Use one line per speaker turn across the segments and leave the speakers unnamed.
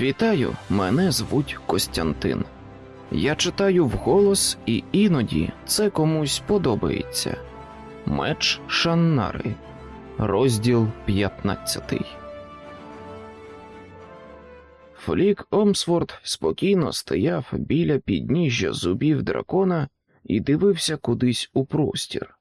Вітаю, мене звуть Костянтин. Я читаю вголос, і іноді це комусь подобається. Меч Шаннари, розділ 15. Флік Омсворд спокійно стояв біля підніжжя зубів дракона і дивився кудись у простір.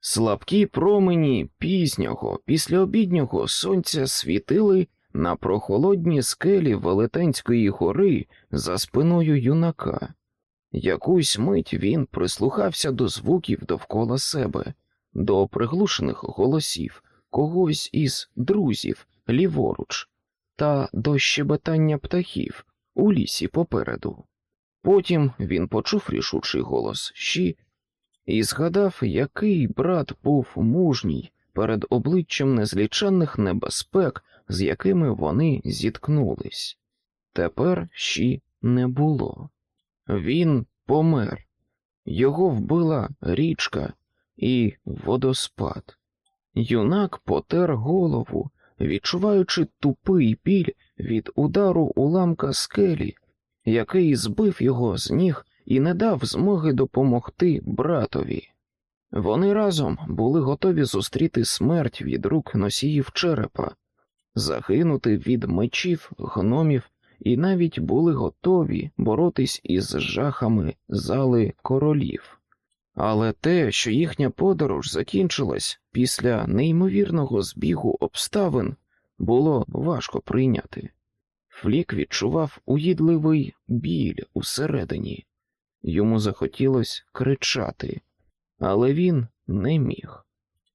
Слабкі промені пізнього, післяобіднього сонця світили на прохолодні скелі Велетенської гори за спиною юнака. Якусь мить він прислухався до звуків довкола себе, до приглушених голосів когось із друзів ліворуч та до щебетання птахів у лісі попереду. Потім він почув рішучий голос щі і згадав, який брат був мужній перед обличчям незліченних небезпек, з якими вони зіткнулись. Тепер щі не було. Він помер, його вбила річка і водоспад. Юнак потер голову, відчуваючи тупий біль від удару уламка скелі, який збив його з ніг і не дав змоги допомогти братові. Вони разом були готові зустріти смерть від рук носіїв черепа, загинути від мечів, гномів і навіть були готові боротись із жахами зали королів. Але те, що їхня подорож закінчилась після неймовірного збігу обставин, було важко прийняти. Флік відчував уїдливий біль усередині, йому захотілося кричати, але він не міг.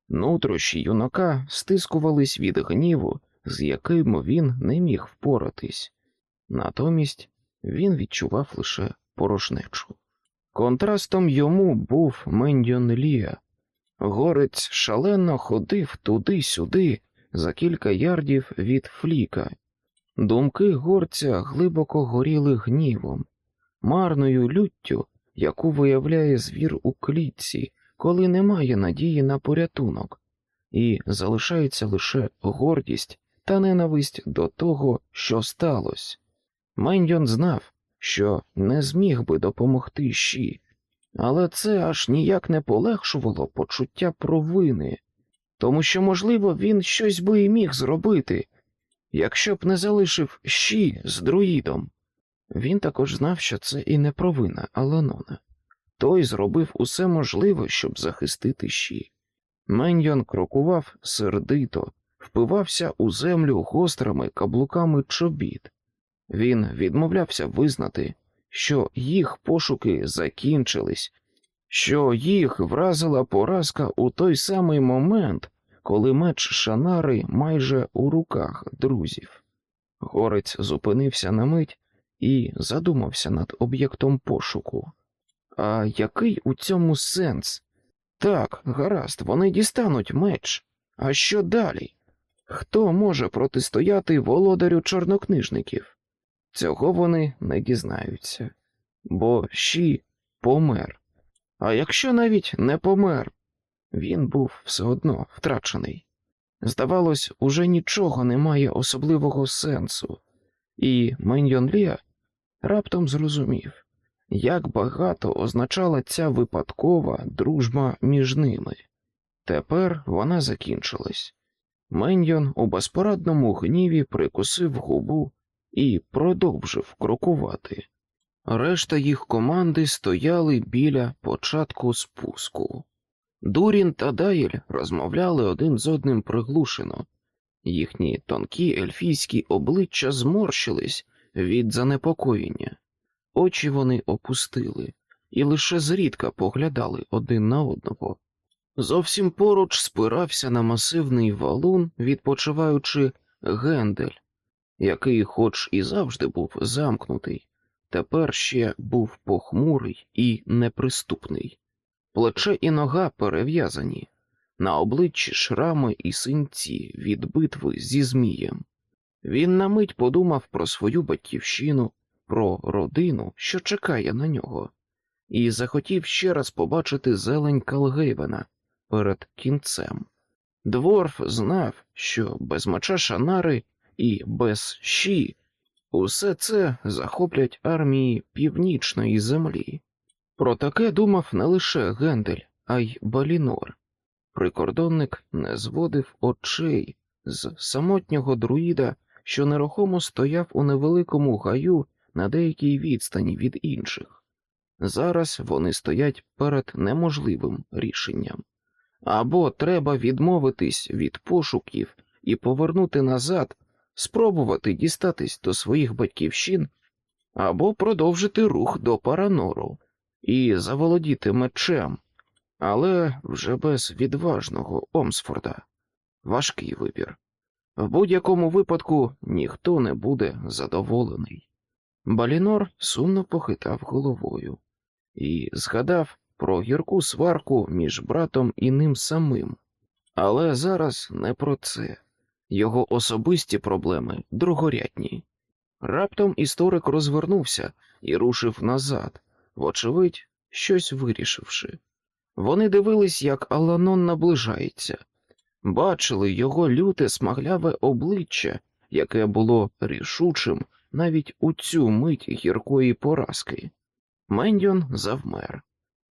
Нутрощі юнака стискувались від гніву, з яким він не міг впоратись. Натомість він відчував лише порожнечу. Контрастом йому був Мендьон Лія. Горець шалено ходив туди-сюди за кілька ярдів від фліка. Думки горця глибоко горіли гнівом, марною люттю, яку виявляє звір у клітці, коли немає надії на порятунок, і залишається лише гордість та ненависть до того, що сталося. Мендьон знав, що не зміг би допомогти щі, але це аж ніяк не полегшувало почуття провини, тому що, можливо, він щось би і міг зробити, якщо б не залишив щі з друїдом. Він також знав, що це і не провина Аланона. Той зробив усе можливе, щоб захистити щі. Меньйон крокував сердито, впивався у землю гострими каблуками чобіт. Він відмовлявся визнати, що їх пошуки закінчились, що їх вразила поразка у той самий момент, коли меч Шанари майже у руках друзів. Горець зупинився на мить і задумався над об'єктом пошуку. А який у цьому сенс? Так, гаразд, вони дістануть меч. А що далі? Хто може протистояти володарю чорнокнижників? Цього вони не дізнаються, бо щі помер. А якщо навіть не помер, він був все одно втрачений. Здавалось, уже нічого не має особливого сенсу, і Меньйон Лія раптом зрозумів, як багато означала ця випадкова дружба між ними. Тепер вона закінчилась. Меньйон у безпорадному гніві прикусив губу і продовжив крокувати. Решта їх команди стояли біля початку спуску. Дурін та Дайль розмовляли один з одним приглушено, їхні тонкі ельфійські обличчя зморщились від занепокоєння, очі вони опустили і лише зрідка поглядали один на одного. Зовсім поруч спирався на масивний валун, відпочиваючи гендель, який, хоч і завжди був замкнутий, тепер ще був похмурий і неприступний. Плече і нога перев'язані, на обличчі шрами і синці від битви зі Змієм. Він на мить подумав про свою батьківщину, про родину, що чекає на нього, і захотів ще раз побачити зелень Калгейвена перед кінцем. Дворф знав, що без меча Шанари і без щі Усе це захоплять армії північної землі. Про таке думав не лише Гендель, а й Балінор. Прикордонник не зводив очей з самотнього друїда, що нерухомо стояв у невеликому гаю на деякій відстані від інших. Зараз вони стоять перед неможливим рішенням або треба відмовитись від пошуків і повернути назад, спробувати дістатись до своїх батьківщин, або продовжити рух до Паранору і заволодіти мечем, але вже без відважного Омсфорда. Важкий вибір. В будь-якому випадку ніхто не буде задоволений. Балінор сумно похитав головою і згадав про гірку сварку між братом і ним самим. Але зараз не про це. Його особисті проблеми другорядні. Раптом історик розвернувся і рушив назад, вочевидь, щось вирішивши. Вони дивились, як Аланон наближається, бачили його люте смагляве обличчя, яке було рішучим навіть у цю мить гіркої поразки. Мендьон завмер.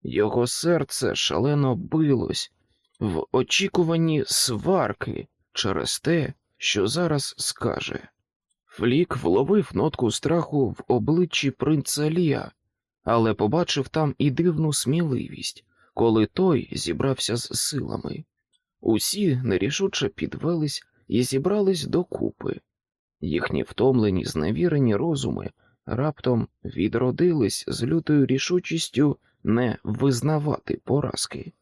Його серце шалено билось в очікуванні сварки через те, що зараз скаже. Флік вловив нотку страху в обличчі принца Лія, але побачив там і дивну сміливість, коли той зібрався з силами. Усі нерішуче підвелись і зібрались докупи. Їхні втомлені, зневірені розуми раптом відродились з лютою рішучістю не визнавати поразки.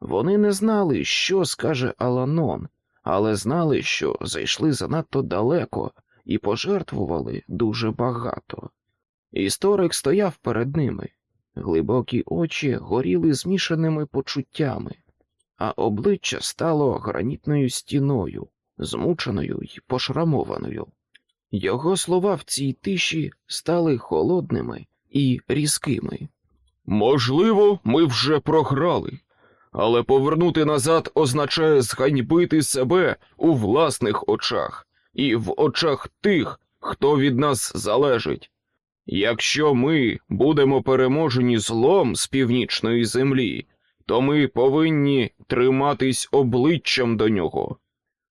Вони не знали, що скаже Аланон, але знали, що зайшли занадто далеко і пожертвували дуже багато. Історик стояв перед ними, глибокі очі горіли змішаними почуттями, а обличчя стало гранітною стіною, змученою й пошрамованою. Його слова в цій тиші стали холодними і різкими.
Можливо, ми вже програли, але повернути назад означає зганьбити себе у власних очах і в очах тих, хто від нас залежить. Якщо ми будемо переможені злом з північної землі, то ми повинні триматись обличчям до нього.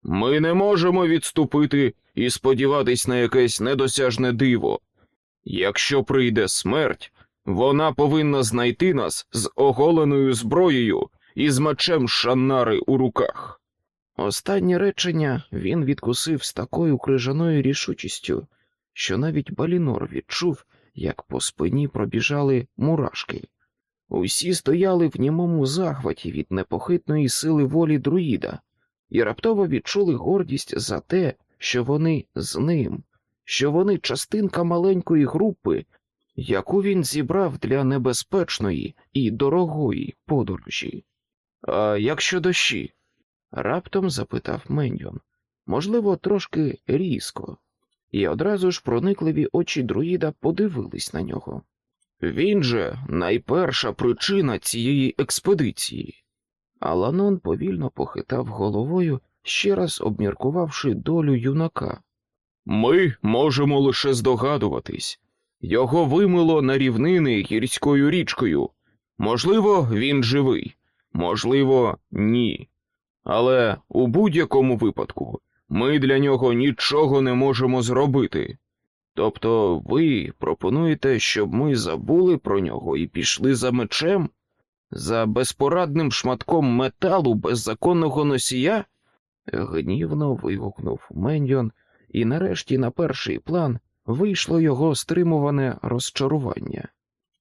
Ми не можемо відступити і сподіватись на якесь недосяжне диво. Якщо прийде смерть, вона повинна знайти нас з оголеною зброєю і з мечем Шаннари у руках.
Останнє речення він відкусив з такою крижаною рішучістю, що навіть Балінор відчув, як по спині пробіжали мурашки. Усі стояли в німому захваті від непохитної сили волі друїда і раптово відчули гордість за те, що вони з ним, що вони частинка маленької групи, яку він зібрав для небезпечної і дорогої подорожі. А як щодо дощі? раптом запитав Меньйон, можливо, трошки різко, і одразу ж проникливі очі друїда подивились на нього. Він же найперша причина цієї експедиції. Аланон повільно похитав головою, ще раз обміркувавши долю юнака.
Ми можемо лише здогадуватись. Його вимило на рівнини гірською річкою. Можливо, він живий, можливо, ні. Але у будь-якому випадку ми для нього нічого не можемо зробити. Тобто ви пропонуєте, щоб ми забули про нього і пішли за мечем, за безпорадним шматком металу беззаконного носія? гнівно вигукнув Меньйон, і нарешті на перший план вийшло його стримуване розчарування.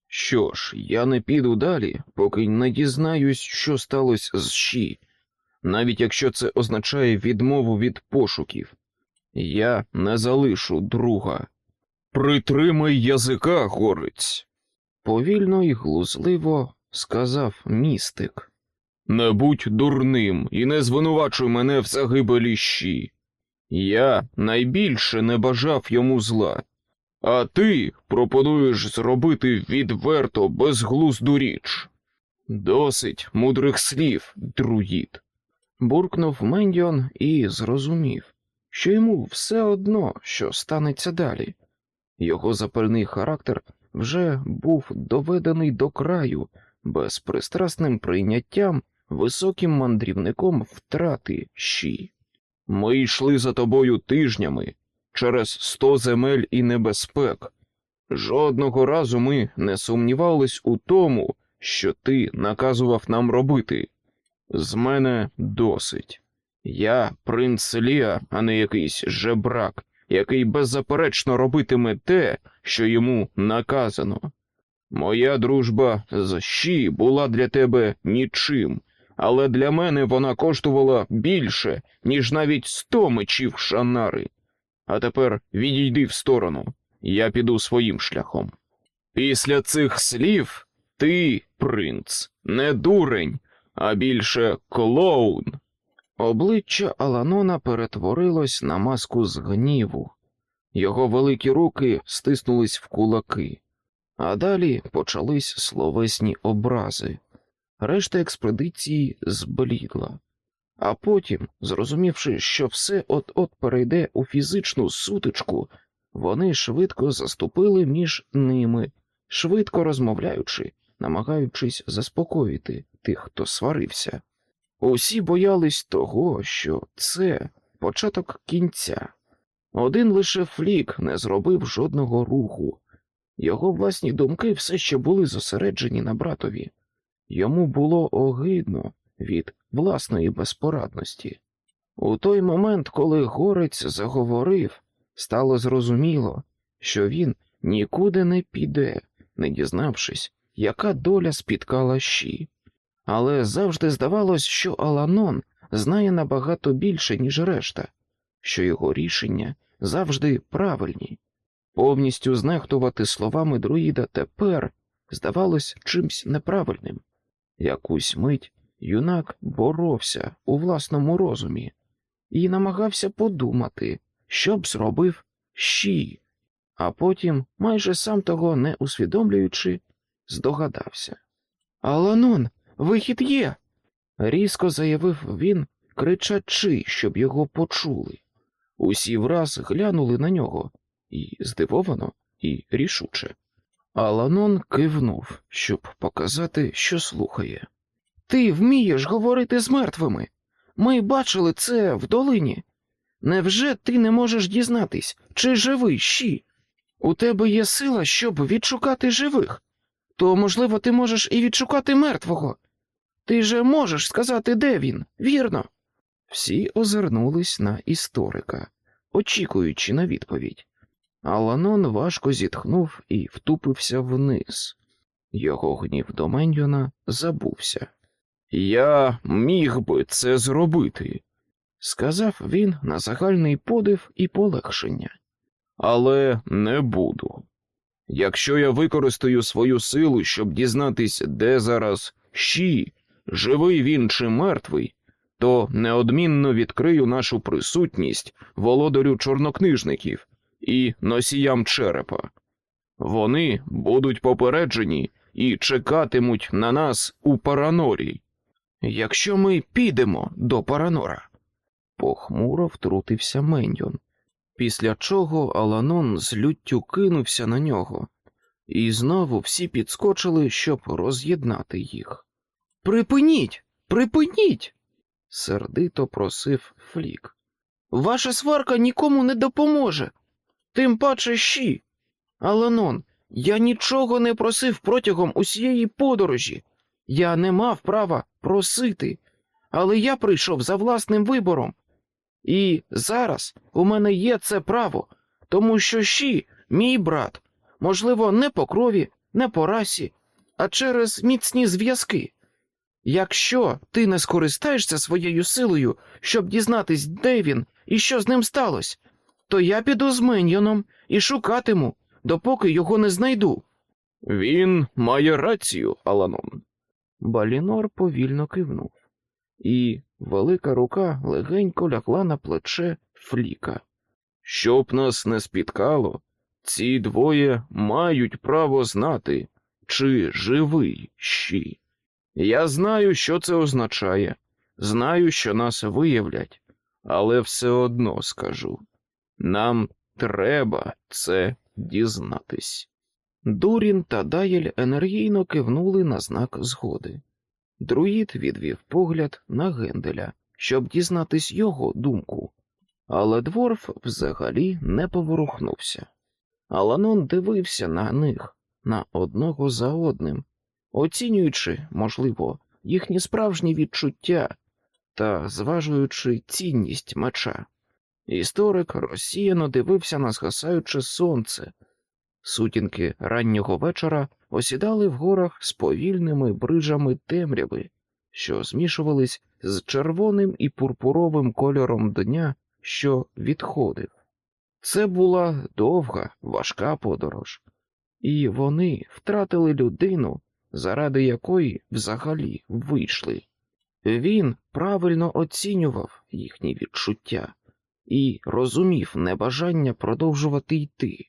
Що ж, я не піду далі, поки не дізнаюсь, що сталося з Щі, навіть якщо це означає відмову від пошуків. Я не залишу друга. Притримай язика, горець,
повільно і глузливо сказав містик.
Не будь дурним і не звинувачуй мене в загибелі щі. Я найбільше не бажав йому зла, а ти пропонуєш зробити відверто безглузду річ. Досить мудрих слів, друїд.
Буркнув Мендіон і зрозумів, що йому все одно, що станеться далі. Його запальний характер вже був доведений до краю безпристрасним прийняттям високим мандрівником втрати щі.
Ми йшли за тобою тижнями через сто земель і небезпек. Жодного разу ми не сумнівались у тому, що ти наказував нам робити. З мене досить. Я принц Ліа, а не якийсь жебрак, який беззаперечно робитиме те, що йому наказано. Моя дружба з Щі була для тебе нічим, але для мене вона коштувала більше, ніж навіть сто мечів шанари. А тепер відійди в сторону, я піду своїм шляхом. Після цих слів ти, принц, не дурень, а більше клоун.
Обличчя Аланона перетворилось на маску з гніву. Його великі руки стиснулись в кулаки, а далі почались словесні образи. Решта експедиції зблідла. А потім, зрозумівши, що все от-от перейде у фізичну сутичку, вони швидко заступили між ними, швидко розмовляючи, намагаючись заспокоїти тих, хто сварився. Усі боялись того, що це початок кінця. Один лише флік не зробив жодного руху. Його власні думки все ще були зосереджені на братові. Йому було огидно від власної безпорадності. У той момент, коли горець заговорив, стало зрозуміло, що він нікуди не піде, не дізнавшись, яка доля спіткала щі. Але завжди здавалось, що Аланон знає набагато більше, ніж решта, що його рішення завжди правильні. Повністю знехтувати словами друїда тепер здавалось чимсь неправильним. Якусь мить юнак боровся у власному розумі і намагався подумати, що б зробив щі, а потім, майже сам того не усвідомлюючи, здогадався. Аланон, вихід є. різко заявив він, кричачи, щоб його почули. Усі враз глянули на нього і здивовано, і рішуче. Аланон кивнув, щоб показати, що слухає. Ти вмієш говорити з мертвими. Ми бачили це в долині. Невже ти не можеш дізнатись, чи живий щі? У тебе є сила, щоб відшукати живих, то, можливо, ти можеш і відшукати мертвого. Ти же можеш сказати, де він, вірно? Всі озирнулись на історика, очікуючи на відповідь. Аланон важко зітхнув і втупився вниз. Його гнів до Меньйона забувся.
Я міг би це зробити,
сказав він на загальний подив і полегшення.
Але не буду. Якщо я використаю свою силу, щоб дізнатись, де зараз щі, живий він чи мертвий, то неодмінно відкрию нашу присутність володарю чорнокнижників і носіям черепа. Вони будуть попереджені і чекатимуть на нас у Паранорі.
Якщо ми підемо до Паранора, похмуро втрутився Меньйон, після чого Аланон з люттю кинувся на нього, і знову всі підскочили, щоб роз'єднати їх. Припиніть, припиніть, сердито просив Флік. Ваша сварка нікому не допоможе. Тим паче щі. Аланон, я нічого не просив протягом усієї подорожі. Я не мав права просити, але я прийшов за власним вибором. І зараз у мене є це право, тому що щі, мій брат, можливо, не по крові, не по расі, а через міцні зв'язки. Якщо ти не скористаєшся своєю силою, щоб дізнатись, де він і що з ним сталося, то я піду з Меньйоном і шукатиму, допоки його не знайду.
Він має рацію, Аланон.
Балінор повільно кивнув, і велика рука легенько лягла на плече Фліка.
Щоб нас не спіткало, ці двоє мають право знати, чи живий щі. Я знаю, що це означає, знаю, що нас виявлять, але все одно скажу нам треба це
дізнатись. Дурін та Дайль енергійно кивнули на знак згоди. Друїд відвів погляд на Генделя, щоб дізнатись його думку, але дворф взагалі не поворухнувся. Аланон дивився на них, на одного за одним, оцінюючи, можливо, їхні справжні відчуття та зважуючи цінність меча. Історик розсіяно дивився на згасаюче сонце. Сутінки раннього вечора осідали в горах з повільними брижами темряви, що змішувались з червоним і пурпуровим кольором дня, що відходив. Це була довга, важка подорож, і вони втратили людину, заради якої взагалі вийшли. Він правильно оцінював їхні відчуття і розумів небажання продовжувати йти.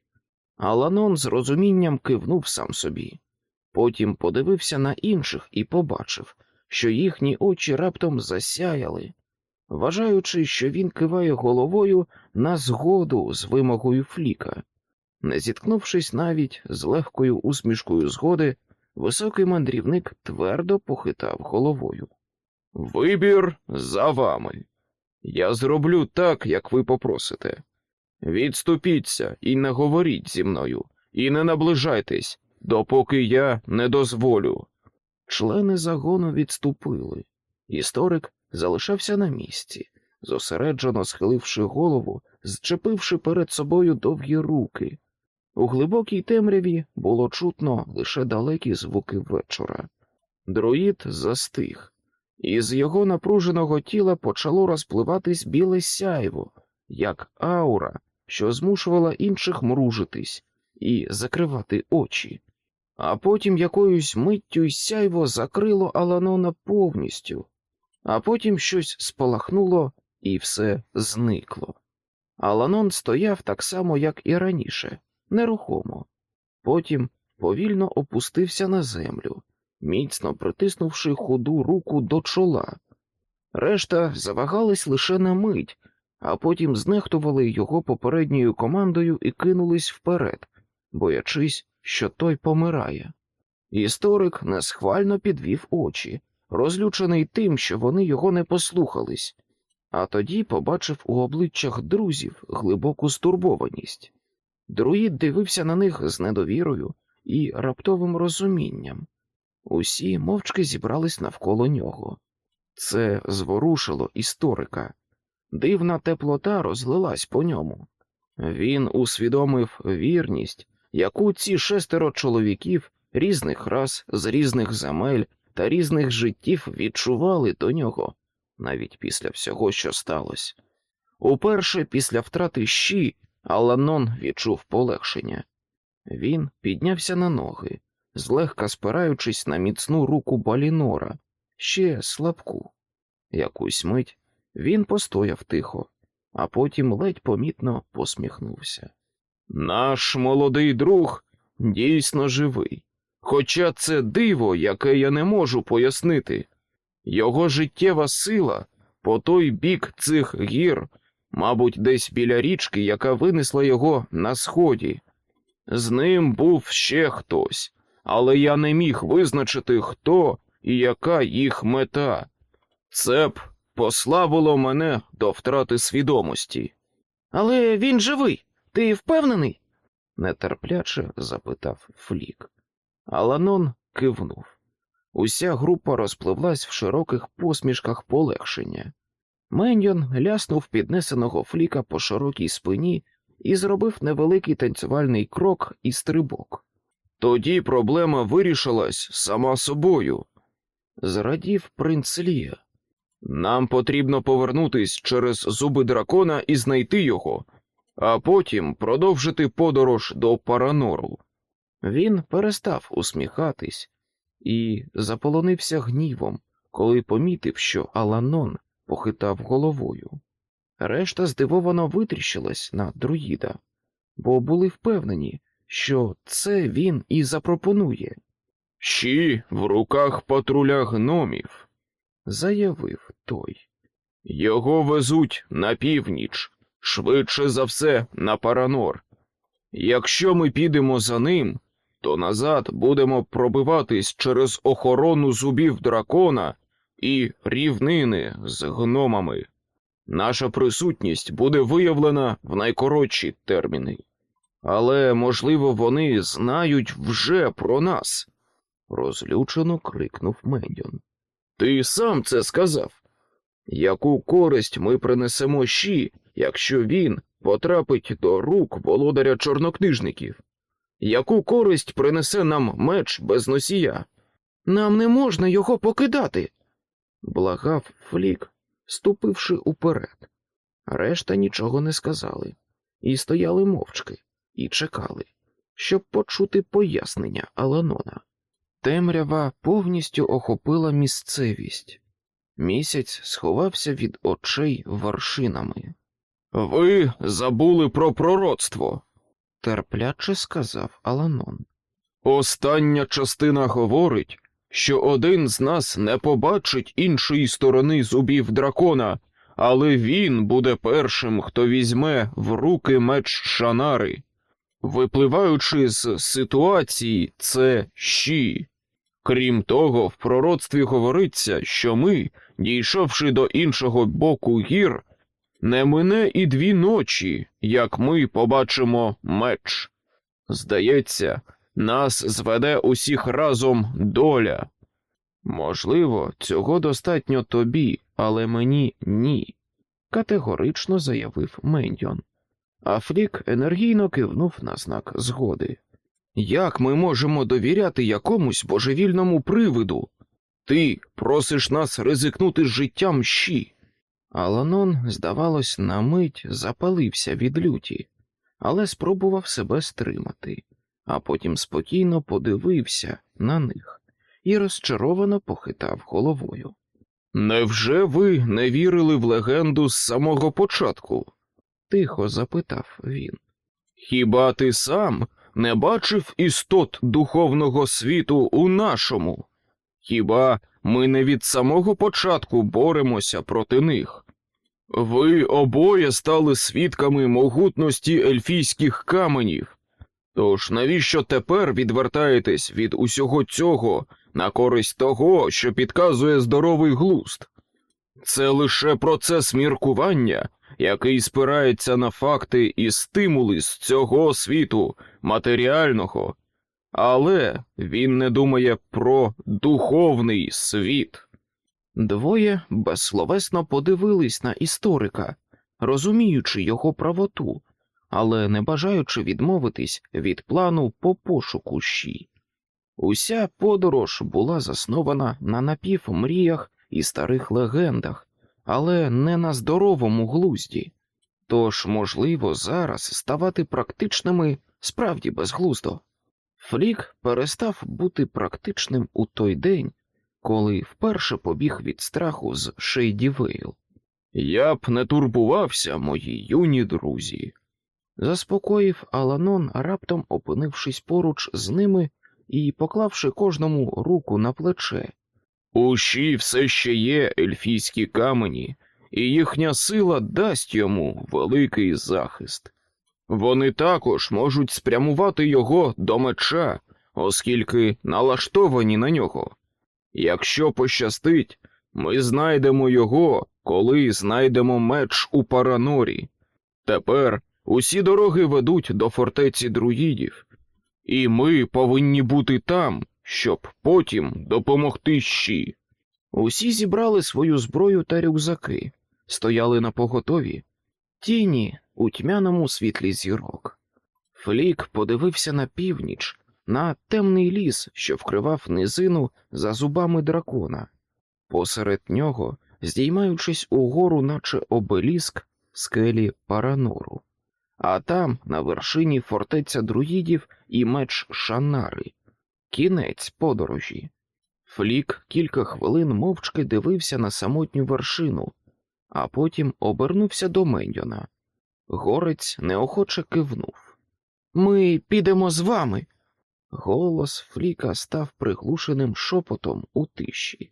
Аланон з розумінням кивнув сам собі, потім подивився на інших і побачив, що їхні очі раптом засяяли, вважаючи, що він киває головою на згоду з вимогою Фліка. Не зіткнувшись навіть з легкою усмішкою згоди, високий мандрівник твердо похитав головою.
Вибір за вами. Я зроблю так, як ви попросите. Відступіться і не говоріть зі мною, і не наближайтесь, допоки я не дозволю.
Члени загону відступили. Історик залишався на місці, зосереджено схиливши голову, зчепивши перед собою довгі руки. У глибокій темряві було чутно лише далекі звуки вечора. Друїд застиг, і з його напруженого тіла почало розпливатись біле сяйво, як аура, що змушувала інших мружитись і закривати очі. А потім якоюсь миттю й сяйво закрило Аланона повністю, а потім щось спалахнуло і все зникло. Аланон стояв так само, як і раніше, нерухомо. Потім повільно опустився на землю, міцно притиснувши худу руку до чола. Решта завагались лише на мить, а потім знехтували його попередньою командою і кинулись вперед, боячись, що той помирає. Історик несхвально підвів очі, розлючений тим, що вони його не послухались, а тоді побачив у обличчях друзів глибоку стурбованість. Друїд дивився на них з недовірою і раптовим розумінням. Усі мовчки зібрались навколо нього. Це зворушило історика. Дивна теплота розлилась по ньому. Він усвідомив вірність, яку ці шестеро чоловіків різних рас, з різних земель та різних життів відчували до нього, навіть після всього, що сталося. Уперше після втрати щі Аланон відчув полегшення. Він піднявся на ноги, злегка спираючись на міцну руку Балінора, ще слабку. Якусь мить він постояв тихо, а потім ледь помітно посміхнувся.
Наш молодий друг дійсно живий, хоча це диво, яке я не можу пояснити. Його життєва сила по той бік цих гір, мабуть, десь біля річки, яка винесла його на сході. З ним був ще хтось, але я не міг визначити, хто і яка їх мета. Це б послабило мене до втрати свідомості.
Але він живий. Ти впевнений? нетерпляче запитав Флік. Аланон кивнув. Уся група розпливлась в широких посмішках полегшення. Меньйон ляснув піднесеного фліка по широкій спині і зробив невеликий танцювальний крок і стрибок.
Тоді проблема вирішилась сама собою.
Зрадів принц Лія.
Нам потрібно повернутись через зуби дракона і знайти його, а потім продовжити подорож до Паранору.
Він перестав усміхатись і заполонився гнівом, коли помітив, що Аланон похитав головою. Решта здивовано витріщилась на друїда, бо були впевнені, що це він і запропонує.
Щі в руках патруля гномів,
заявив той.
Його везуть на північ, швидше за все на Паранор. Якщо ми підемо за ним, то назад будемо пробиватись через охорону зубів дракона і рівнини з гномами. Наша присутність буде виявлена в найкоротші терміни. Але, можливо, вони знають вже про нас. розлючено крикнув Мендіон. Ти сам це сказав. Яку користь ми принесемо щі, якщо він потрапить до рук володаря чорнокнижників? Яку користь принесе нам меч без носія? Нам не можна його покидати, благав Флік, ступивши уперед. Решта нічого не сказали, і стояли мовчки, і чекали, щоб почути пояснення Аланона. Темрява повністю охопила місцевість. Місяць сховався від очей вершинами. Ви забули про пророцтво, терпляче сказав Аланон. Остання частина говорить, що один з нас не побачить іншої сторони зубів дракона, але він буде першим, хто візьме в руки меч Шанари. Випливаючи з ситуації, це щі. Крім того, в пророцтві говориться, що ми, дійшовши до іншого боку гір, не мине і дві ночі, як ми побачимо меч. Здається, нас зведе усіх разом доля. Можливо, цього достатньо тобі, але мені ні, категорично заявив Мендіон. А Флік енергійно кивнув на знак згоди. Як ми можемо довіряти якомусь божевільному привиду? Ти просиш нас ризикнути життям щі. Аланон, здавалось, на мить запалився від люті, але спробував себе стримати, а потім спокійно подивився на них і розчаровано похитав головою. Невже ви не вірили в легенду з самого початку? тихо запитав він. Хіба ти сам не бачив істот духовного світу у нашому? Хіба ми не від самого початку боремося проти них? Ви обоє стали свідками могутності ельфійських каменів. Тож навіщо тепер відвертаєтесь від усього цього на користь того, що підказує здоровий глузд? Це лише процес міркування, який спирається на факти і стимули з цього світу матеріального, але він не думає про духовний світ. Двоє безсловесно подивились на історика, розуміючи його правоту, але не бажаючи відмовитись від плану по пошуку щі. Уся подорож була заснована на напівмріях і старих легендах, але не на здоровому глузді. Тож, можливо, зараз ставати практичними справді безглуздо. Флік перестав бути практичним у той день, коли вперше побіг від страху з Шейді Вейл. Я б не турбувався, мої юні друзі, заспокоїв Аланон, раптом опинившись поруч з ними і поклавши кожному руку на плече. Ущі все ще є ельфійські камені, і їхня сила дасть йому великий захист. Вони також можуть спрямувати його до меча, оскільки налаштовані на нього. Якщо пощастить, ми знайдемо його, коли знайдемо меч у Паранорі. Тепер усі дороги ведуть до фортеці друїдів, і ми повинні бути там, щоб потім допомогти щі. Усі зібрали свою зброю та рюкзаки, стояли на поготові, тіні у тьмяному світлі зірок. Флік подивився на північ, на темний ліс, що вкривав низину за зубами дракона. Посеред нього, здіймаючись угору, наче обеліск скелі Паранору, а там, на вершині фортеця друїдів і меч Шанари, кінець подорожі. Флік кілька хвилин мовчки дивився на самотню вершину, а потім обернувся до Мендьона. Горець неохоче кивнув. Ми підемо з вами. Голос Фліка став приглушеним шепотом у тиші.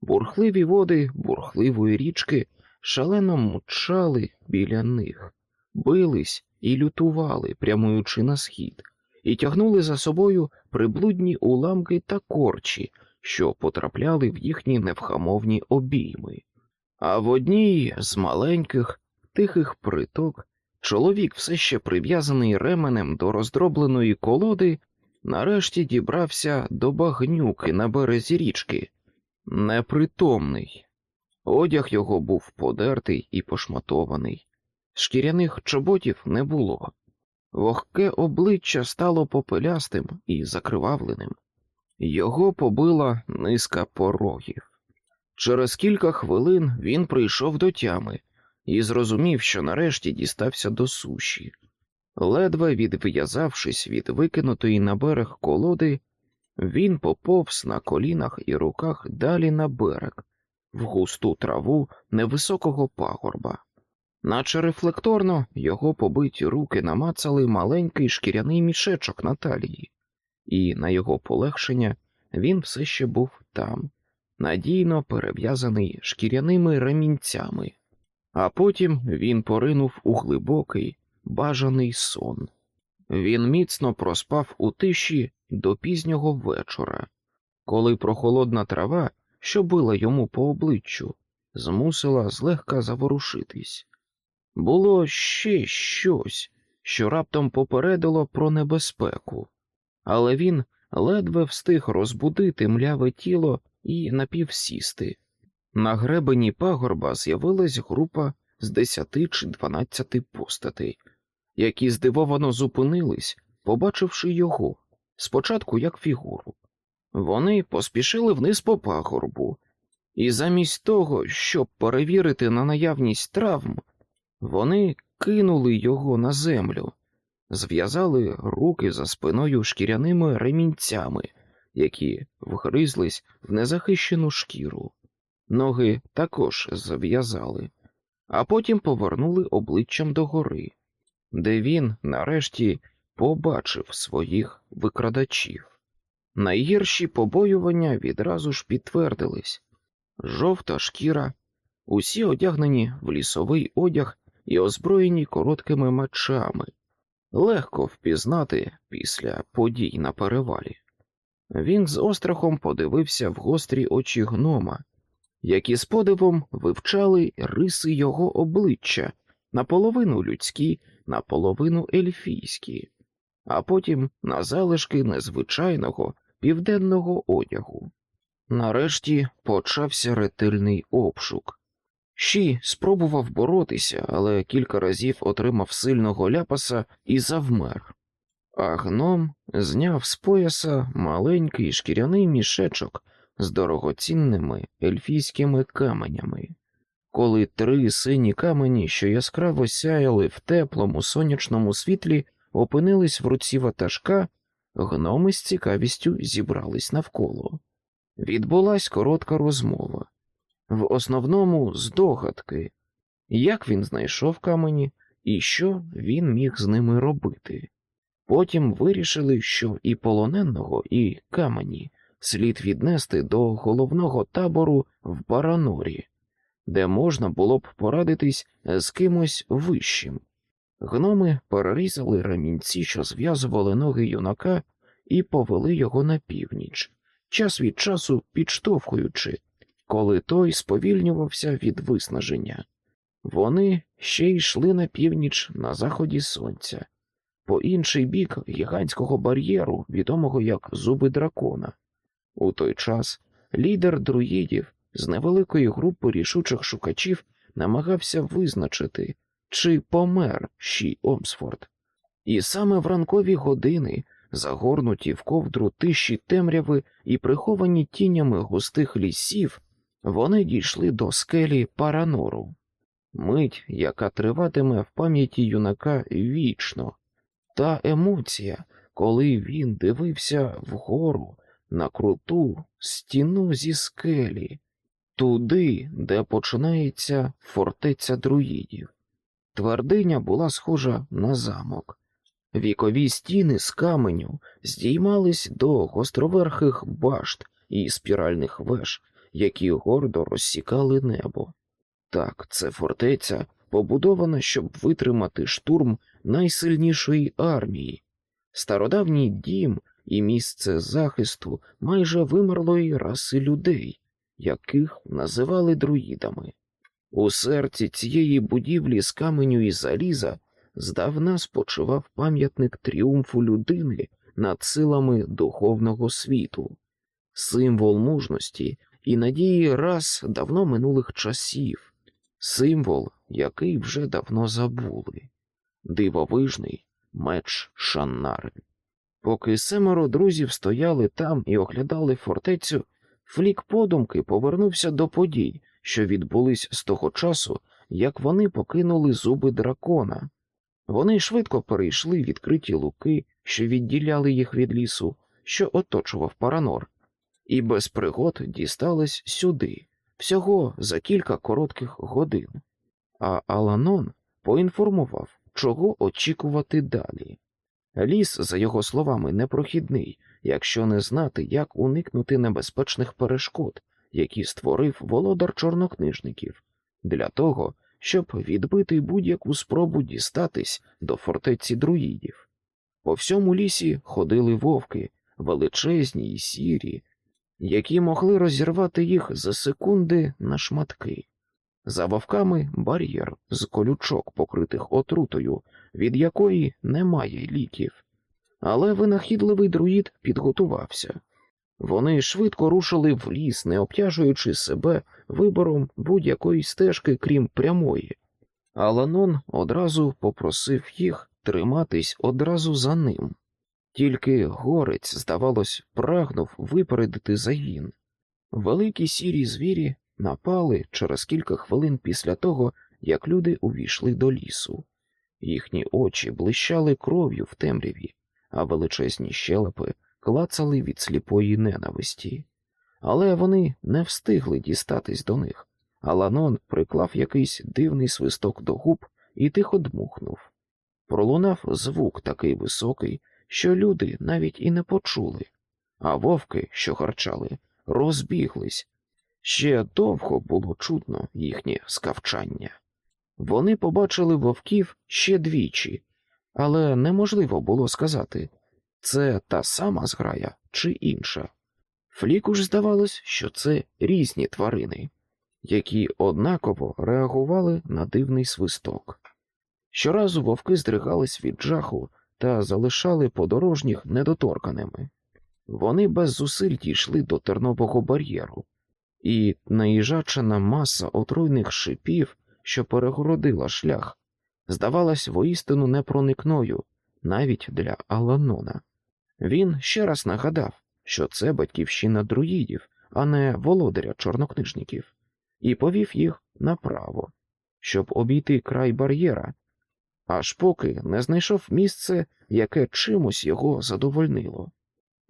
Бурхливі води бурхливої річки шалено мчали біля них,
бились і лютували, прямуючи на схід, і тягнули за собою приблудні уламки та корчі, що потрапляли в їхні невхамовні обійми. А в одній з маленьких, тихих приток чоловік, все ще прив'язаний ременем до роздробленої колоди, нарешті дібрався до багнюки на березі річки, непритомний. Одяг його був подертий і пошматований, шкіряних чоботів не було. Вогке обличчя стало попелястим і закривавленим. Його побила низка порогів. Через кілька хвилин він прийшов до тями і зрозумів, що нарешті дістався до суші. Ледве відв'язавшись від викинутої на берег колоди, він поповз на колінах і руках далі на берег, в густу траву невисокого пагорба. Наче рефлекторно його побиті руки намацали маленький шкіряний мішечок на талії, і на його полегшення він все ще був там, надійно перев'язаний шкіряними ремінцями, а потім він поринув у глибокий, бажаний сон. Він міцно проспав у тиші до пізнього вечора, коли прохолодна трава, що била йому по обличчю, змусила злегка заворушитись. Було ще щось, що раптом попередило про небезпеку, але він ледве встиг розбудити мляве тіло і напівсісти. На гребені пагорба з'явилась група з десяти чи дванадцяти постатей, які здивовано зупинились, побачивши його, спочатку як фігуру. Вони поспішили вниз по пагорбу, і замість того, щоб перевірити на наявність травм, вони кинули його на землю, зв'язали руки за спиною шкіряними ремінцями, які вгризлись в незахищену шкіру. Ноги також зв'язали, а потім повернули обличчям догори, де він нарешті побачив своїх викрадачів. Найгірші побоювання відразу ж підтвердились жовта шкіра, усі одягнені в лісовий одяг і озброєні короткими мечами, легко впізнати після подій на перевалі. Він з острахом подивився в гострі очі гнома, які з подивом вивчали риси його обличчя наполовину людські, наполовину ельфійські, а потім на залишки незвичайного південного одягу. Нарешті почався ретельний обшук. Щі спробував боротися, але кілька разів отримав сильного ляпаса і завмер. А гном зняв з пояса маленький шкіряний мішечок з дорогоцінними ельфійськими каменями. Коли три сині камені, що яскраво сяяли в теплому сонячному світлі, опинились в руці ватажка, гноми з цікавістю зібрались навколо. Відбулась коротка розмова, в основному здогадки, як він знайшов камені і що він міг з ними робити. Потім вирішили, що і полоненого, і камені слід віднести до головного табору в Баранорі, де можна було б порадитись з кимось вищим. Гноми перерізали ремінці, що зв'язували ноги юнака, і повели його на північ, час від часу підштовхуючи, коли той сповільнювався від виснаження. Вони ще йшли на північ на заході сонця, по інший бік гігантського бар'єру, відомого як зуби дракона. У той час лідер друїдів з невеликої групи рішучих шукачів намагався визначити, чи помер Ші Омсфорд. І саме в ранкові години, загорнуті в ковдру тиші темряви і приховані тінями густих лісів, вони дійшли до скелі Паранору, мить, яка триватиме в пам'яті юнака вічно, та емоція, коли він дивився вгору на круту стіну зі скелі, туди, де починається фортеця друїдів. Твердиня була схожа на замок. Вікові стіни з каменю здіймались до гостроверхих башт і спіральних веж, які гордо розсікали небо. Так, це фортеця побудована, щоб витримати штурм найсильнішої армії, стародавній дім і місце захисту майже вимерлої раси людей, яких називали друїдами. У серці цієї будівлі з каменю і заліза здавна спочивав пам'ятник тріумфу людини над силами духовного світу, символ мужності і надії раз давно минулих часів, символ, який вже давно забули, дивовижний меч Шаннари. Поки семеро друзів стояли там і оглядали фортецю, Флік подумки повернувся до подій, що відбулись з того часу, як вони покинули зуби дракона. Вони швидко перейшли відкриті луки, що відділяли їх від лісу, що оточував Паранор, і без пригод дістались сюди, всього за кілька коротких годин. А Аланон поінформував, чого очікувати далі. Ліс, за його словами, непрохідний, якщо не знати, як уникнути небезпечних перешкод, які створив володар чорнокнижників, для того, щоб відбити будь-яку спробу дістатись до фортеці друїдів. По всьому лісі ходили вовки, величезні й сірі, які могли розірвати їх за секунди на шматки. За вовками бар'єр з колючок, покритих отрутою, від якої немає ліків. Але винахідливий друїд підготувався. Вони швидко рушили в ліс, не обтяжуючи себе вибором будь-якої стежки, крім прямої. Аланон одразу попросив їх триматись одразу за ним. Тільки горець, здавалось, прагнув випередити загін. Великі сірі звірі напали через кілька хвилин після того, як люди увійшли до лісу. Їхні очі блищали кров'ю в темряві, а величезні щелепи клацали від сліпої ненависті. Але вони не встигли дістатись до них, а Ланон приклав якийсь дивний свисток до губ і тихо дмухнув. Пролунав звук такий високий, що люди навіть і не почули, а вовки, що гарчали, розбіглись. Ще довго було чутно їхнє скавчання. Вони побачили вовків ще двічі, але неможливо було сказати, це та сама зграя чи інша. Фліку ж здавалось, що це різні тварини, які однаково реагували на дивний свисток. Щоразу вовки здригались від жаху та залишали подорожніх недоторканими. Вони без зусиль дійшли до тернового бар'єру, і наїжачена маса отруйних шипів, що перегородила шлях, здавалась воістину непроникною навіть для Аланона. Він ще раз нагадав, що це батьківщина друїдів, а не володаря чорнокнижників, і повів їх направо, щоб обійти край бар'єра, аж поки не знайшов місце, яке чимось його задовольнило.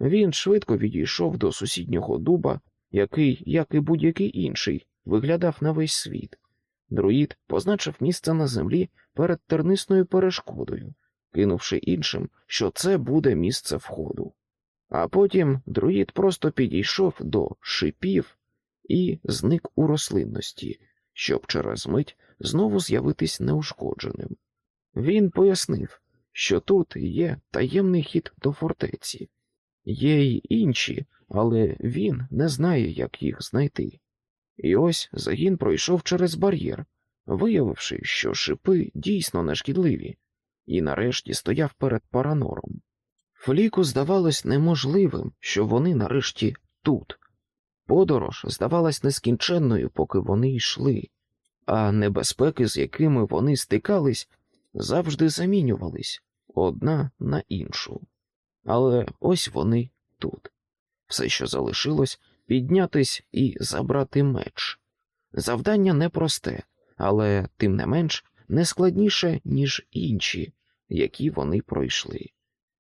Він швидко відійшов до сусіднього дуба, який, як і будь-який інший, виглядав на весь світ. Друїд позначив місце на землі перед тернисною перешкодою, кинувши іншим, що це буде місце входу. А потім друїд просто підійшов до шипів і зник у рослинності, щоб через мить знову з'явитись неушкодженим. Він пояснив, що тут є таємний хід до фортеці, є й інші, але він не знає, як їх знайти. І ось загін пройшов через бар'єр, виявивши, що шипи дійсно нешкідливі, і нарешті стояв перед паранором. Фліку здавалось неможливим, що вони нарешті тут. Подорож здавалась нескінченною, поки вони йшли, а небезпеки, з якими вони стикались, завжди замінювались одна на іншу. Але ось вони тут. Все, що залишилось, піднятись і забрати меч. Завдання непросте, але тим не менш не складніше, ніж інші, які вони пройшли.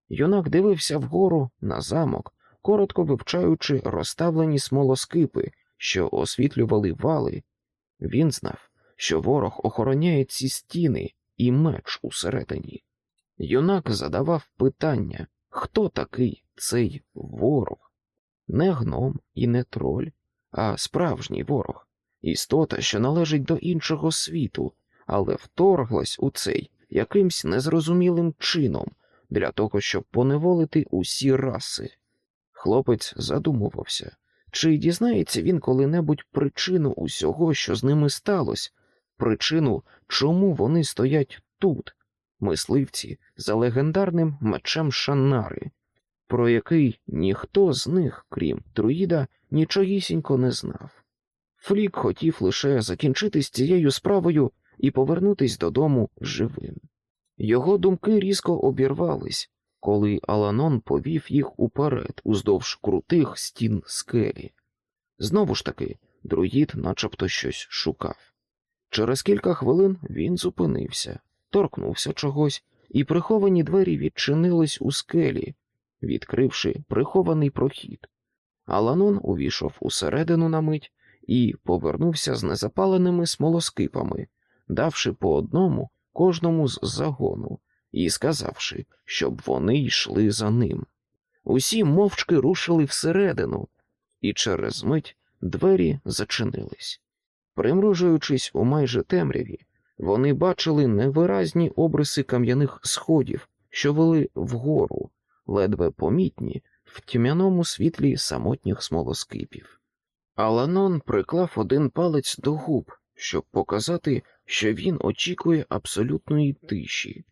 Юнак дивився вгору на замок, коротко вивчаючи розставлені смолоскипи, що освітлювали вали. Він знав, що ворог охороняє ці стіни і меч усередині. Юнак задавав питання, хто такий цей ворог? Не гном і не троль, а справжній ворог, істота, що належить до іншого світу, але вторглась у цей якимсь незрозумілим чином для того, щоб поневолити усі раси. Хлопець задумувався, чи дізнається він коли-небудь причину усього, що з ними сталося, причину, чому вони стоять тут, мисливці за легендарним мечем Шаннари, про який ніхто з них, крім Труїда, нічогісінько не знав. Флік хотів лише закінчити з цією справою і повернутись додому живим. Його думки різко обірвались, коли Аланон повів їх уперед уздовж крутих стін скелі. Знову ж таки, друїд начебто щось шукав. Через кілька хвилин він зупинився, торкнувся чогось, і приховані двері відчинились у скелі, відкривши прихований прохід. Аланон увійшов усередину на мить і повернувся з незапаленими смолоскипами, давши по одному кожному з загону і сказавши, щоб вони йшли за ним. Усі мовчки рушили всередину, і через мить двері зачинились. Примружуючись у майже темряві, вони бачили невиразні обриси кам'яних сходів, що вели вгору, ледве помітні в тьмяному світлі самотніх смолоскипів. Аланон приклав один палець до губ, щоб показати, що він очікує абсолютної тиші,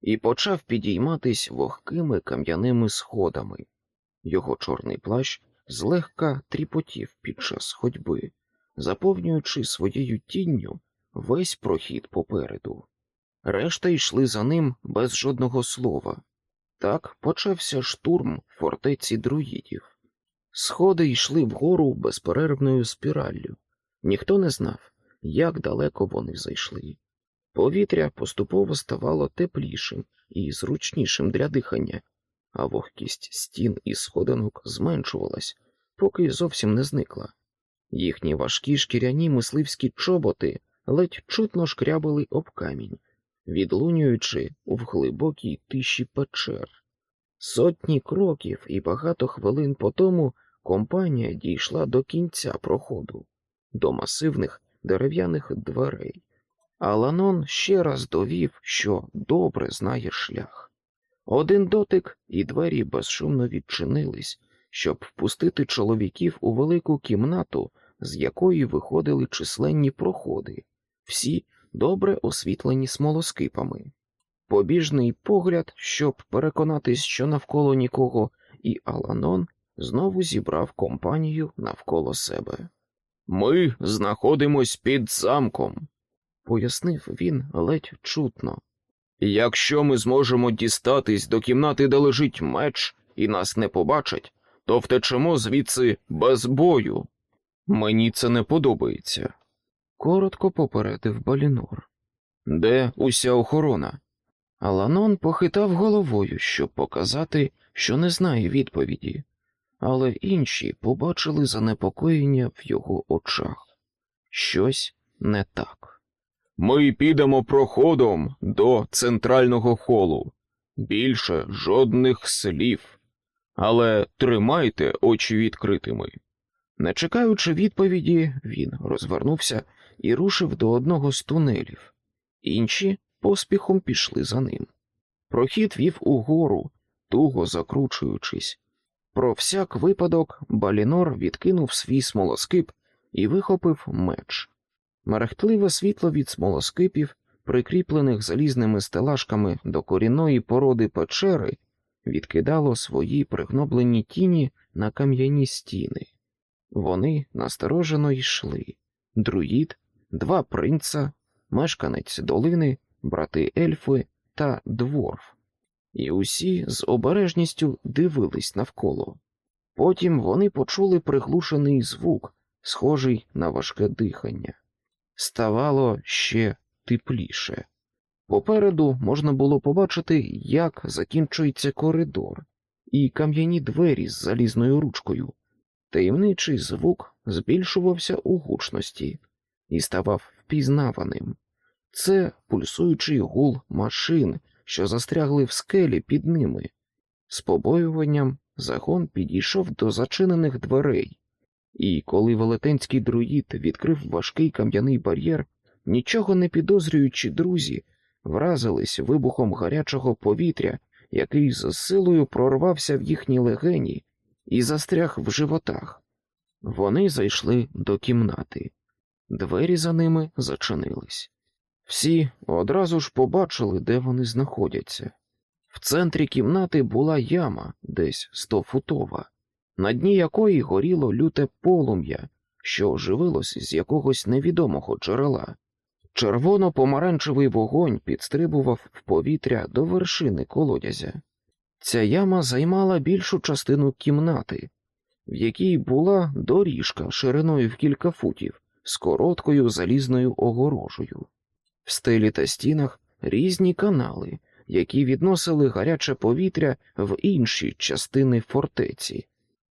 і почав підійматись вогкими кам'яними сходами. Його чорний плащ злегка тріпотів під час ходьби, заповнюючи своєю тінню весь прохід попереду. Решта йшли за ним без жодного слова. Так почався штурм фортеці друїдів. Сходи йшли вгору безперервною спіраллю. Ніхто не знав, як далеко вони зайшли. Повітря поступово ставало теплішим і зручнішим для дихання, а вогкість стін і сходинок зменшувалась, поки зовсім не зникла. Їхні важкі шкіряні мисливські чоботи ледь чутно шкрябали об камінь, відлунюючи в глибокій тиші печер. Сотні кроків і багато хвилин по тому компанія дійшла до кінця проходу, до масивних дерев'яних дверей. Аланон ще раз довів, що добре знає шлях. Один дотик, і двері безшумно відчинились, щоб впустити чоловіків у велику кімнату, з якої виходили численні проходи, всі добре освітлені смолоскипами. Побіжний погляд, щоб переконатись, що навколо нікого, і Аланон знову зібрав компанію навколо себе.
Ми знаходимось під замком,
пояснив він ледь чутно.
Якщо ми зможемо дістатись до кімнати, де лежить меч, і нас не побачать, то втечемо звідси без бою. Мені це не подобається.
Коротко попередив Балінор.
Де уся охорона?
Аланон похитав головою, щоб показати, що не знає відповіді, але інші побачили занепокоєння в його очах. Щось не так.
Ми підемо проходом до центрального холу. Більше жодних слів. Але тримайте очі відкритими.
Не чекаючи відповіді, він розвернувся і рушив до одного з тунелів. Інші поспіхом пішли за ним. Прохід вів угору, туго закручуючись. Про всяк випадок Балінор відкинув свій смолоскип і вихопив меч. Мерехтливе світло від смолоскипів, прикріплених залізними стелажками до корінної породи печери, відкидало свої пригноблені тіні на кам'яні стіни. Вони насторожено йшли друїд, два принца, мешканець долини, брати ельфи та дворф, і усі з обережністю дивились навколо. Потім вони почули приглушений звук, схожий на важке дихання. Ставало ще тепліше. Попереду можна було побачити, як закінчується коридор, і кам'яні двері з залізною ручкою. Таємничий звук збільшувався у гучності і ставав впізнаваним. Це пульсуючий гул машин, що застрягли в скелі під ними. З побоюванням загон підійшов до зачинених дверей, і коли велетенський друїд відкрив важкий кам'яний бар'єр, нічого не підозрюючи друзі, вразились вибухом гарячого повітря, який з силою прорвався в їхні легені і застряг в животах. Вони зайшли до кімнати. Двері за ними зачинились. Всі одразу ж побачили, де вони знаходяться. В центрі кімнати була яма, десь стофутова, на дні якої горіло люте полум'я, що живилось з якогось невідомого джерела. Червоно-помаранчевий вогонь підстрибував в повітря до вершини колодязя. Ця яма займала більшу частину кімнати, в якій була доріжка шириною в кілька футів з короткою залізною огорожею. В стелі та стінах різні канали, які відносили гаряче повітря в інші частини фортеці.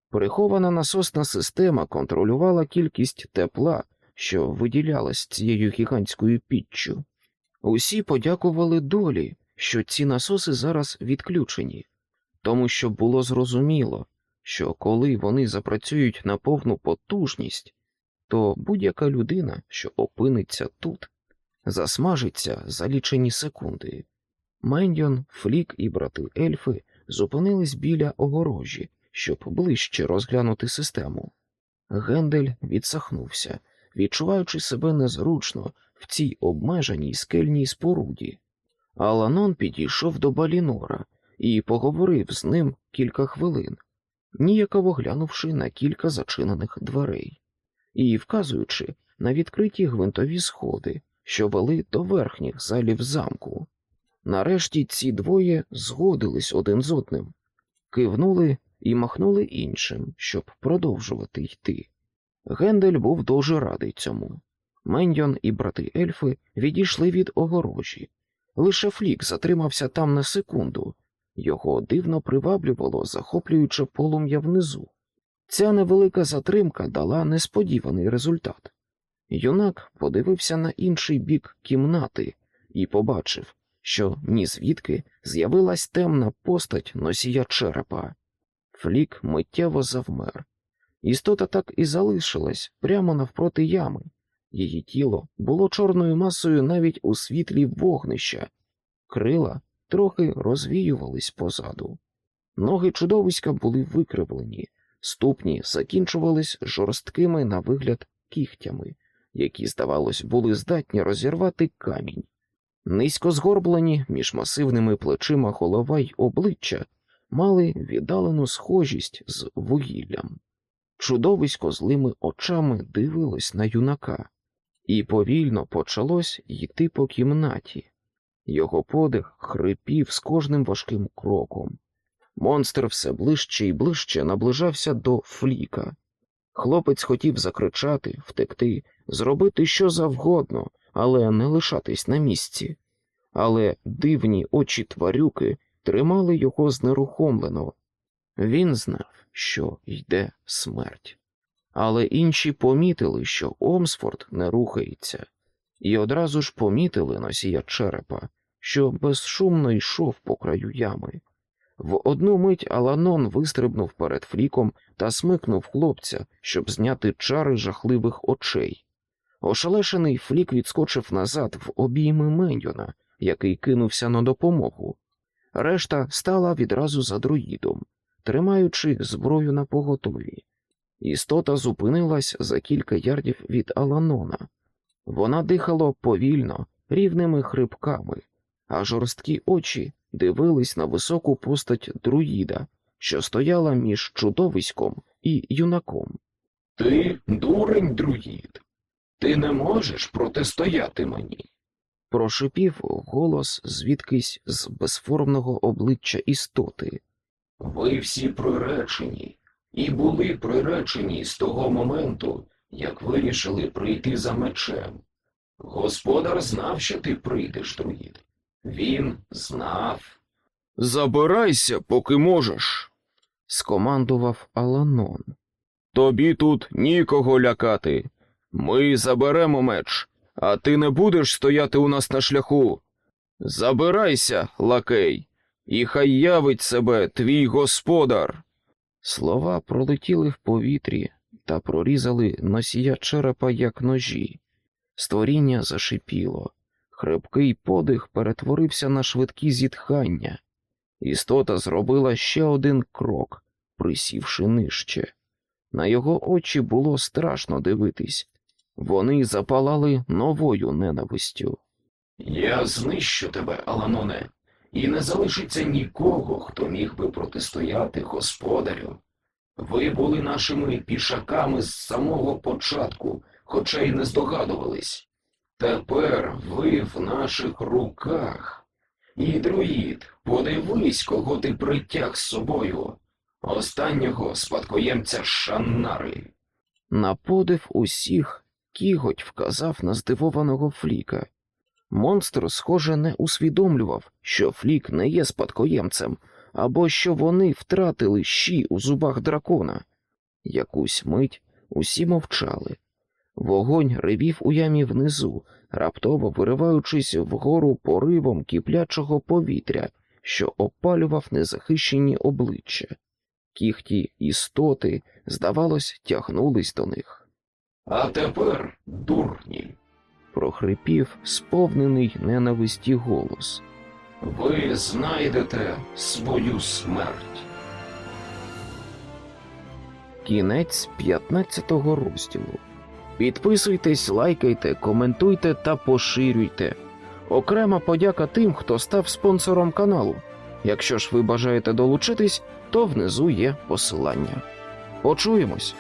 Прихована насосна система контролювала кількість тепла, що виділялась цією гігантською піччю. Усі подякували долі, що ці насоси зараз відключені, тому що було зрозуміло, що коли вони запрацюють на повну потужність, то будь-яка людина, що опиниться тут, засмажиться за лічені секунди. Мендьон, Флік і брати ельфи зупинились біля огорожі, щоб ближче розглянути систему. Гендель відсахнувся, відчуваючи себе незручно в цій обмеженій скельній споруді. Аланон підійшов до Балінора і поговорив з ним кілька хвилин, ніяково глянувши на кілька зачинених дверей, і вказуючи на відкриті гвинтові сходи, що вели до верхніх залів замку. Нарешті ці двоє згодились один з одним, кивнули і махнули іншим, щоб продовжувати йти. Гендель був дуже радий цьому. Меньйон і брати ельфи відійшли від огорожі. Лише Флік затримався там на секунду, його дивно приваблювало захоплююче полум'я внизу. Ця невелика затримка дала несподіваний результат. Юнак подивився на інший бік кімнати і побачив, що ні звідки з'явилась темна постать носія черепа. Флік миттєво завмер. Істота так і залишилась прямо навпроти ями. Її тіло було чорною масою навіть у світлі вогнища, крила трохи розвіювались позаду. Ноги чудовиська були викривлені, ступні закінчувались жорсткими на вигляд кігтями, які, здавалось, були здатні розірвати камінь. Низько згорблені між масивними плечима голова й обличчя мали віддалену схожість з вугіллям. Чудовисько злими очами дивилось на юнака, і повільно почалось йти по кімнаті. Його подих хрипів з кожним важким кроком. Монстр все ближче і ближче наближався до фліка. Хлопець хотів закричати, втекти, зробити що завгодно, але не лишатись на місці. Але дивні очі тварюки тримали його знерухомлено. Він знав, що йде смерть. Але інші помітили, що Омсфорд не рухається, і одразу ж помітили носія черепа, що безшумно йшов по краю ями. В одну мить Аланон вистрибнув перед фліком та смикнув хлопця, щоб зняти чари жахливих очей. Ошелешений флік відскочив назад в обійми Меньйона, який кинувся на допомогу. Решта стала відразу за друїдом, тримаючи зброю на поготові. Істота зупинилась за кілька ярдів від Аланона. Вона дихала повільно, рівними хрипками, а жорсткі очі дивились на високу постать друїда, що стояла між чудовиськом і юнаком.
Ти дурень, друїд. Ти не можеш протистояти мені.
Прошипів голос звідкись з безформного обличчя істоти.
Ви всі приречені, і були приречені з того моменту, як вирішили прийти за мечем. Господар знав, що ти прийдеш, друїд. Він знав. Забирайся, поки можеш,
скомандував Аланон.
Тобі тут нікого лякати. Ми заберемо меч, а ти не будеш стояти у нас на шляху. Забирайся, лакей, і хай явить себе твій господар.
Слова пролетіли в повітрі та прорізали носія черепа, як ножі. Створіння зашипіло. Хрипкий подих перетворився на швидкі зітхання. Істота зробила ще один крок, присівши нижче. На його очі було страшно дивитись. Вони запалали новою ненавистю.
Я знищу тебе, Аланоне, і не залишиться нікого, хто міг би протистояти господарю. Ви були нашими пішаками з самого початку, хоча й не здогадувались. Тепер ви в наших руках. І, друїд, подивись, кого ти притяг з собою. Останнього спадкоємця Шаннари.
На подив усіх кіготь вказав на здивованого фліка. Монстр, схоже, не усвідомлював, що флік не є спадкоємцем, або що вони втратили щі у зубах дракона. Якусь мить усі мовчали. Вогонь ревів у ямі внизу, раптово вириваючись вгору поривом киплячого повітря, що опалював незахищені обличчя. Кіхті істоти, здавалось, тягнулись до них.
А тепер, дурні,
Прохрипів сповнений ненависті голос.
ви знайдете свою смерть.
Кінець 15 розділу. Підписуйтесь, лайкайте, коментуйте та поширюйте. Окрема подяка тим, хто став спонсором каналу. Якщо ж ви бажаєте долучитись, то внизу є посилання. Почуємось!